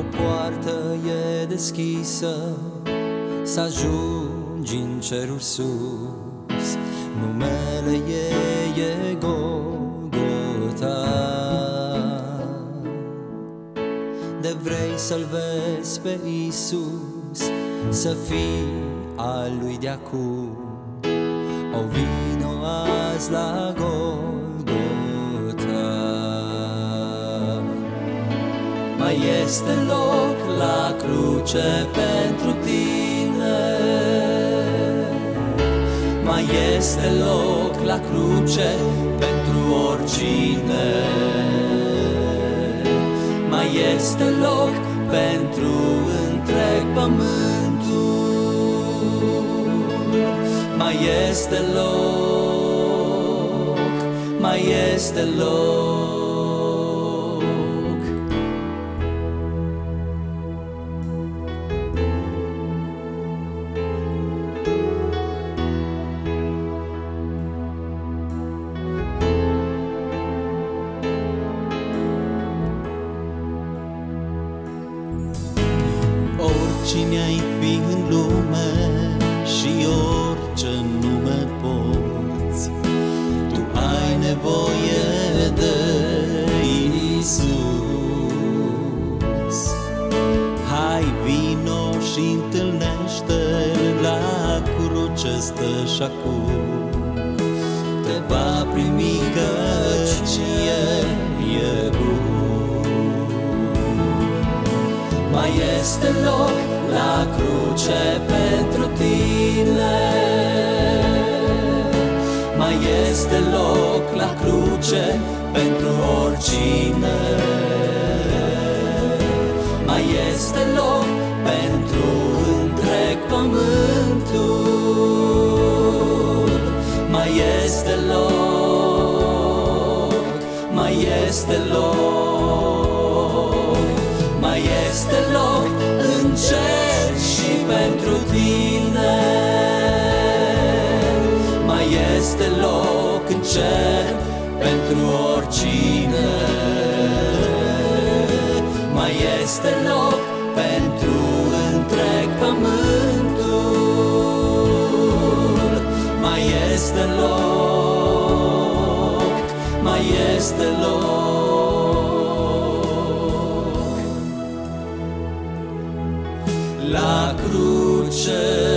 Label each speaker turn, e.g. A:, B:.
A: O poartă e deschisă Să ajungi în cerul sus. Numele ei e Golgota De vrei să-L vezi pe Isus Să fii al lui de acum. O vino azi la Golgota Mai este loc la cruce pentru tine. Mai este loc la cruce pentru oricine. Mai este loc pentru întreg pământul. Mai este loc, mai este loc
B: Oricine ai fi în lume și orice nume porți, tu ai nevoie de Isus. Hai vino și întâlnește la cruce stă și acum. Te va primi căci El e bun.
A: Mai este loc la cruce pentru tine. Mai este loc la cruce pentru oricine. Mai este loc pentru întreg pământul. Mai este loc, mai este loc mai este loc este loc în cer pentru oricine. Mai este loc pentru întreg pământul. Mai este loc, mai este loc. La cruce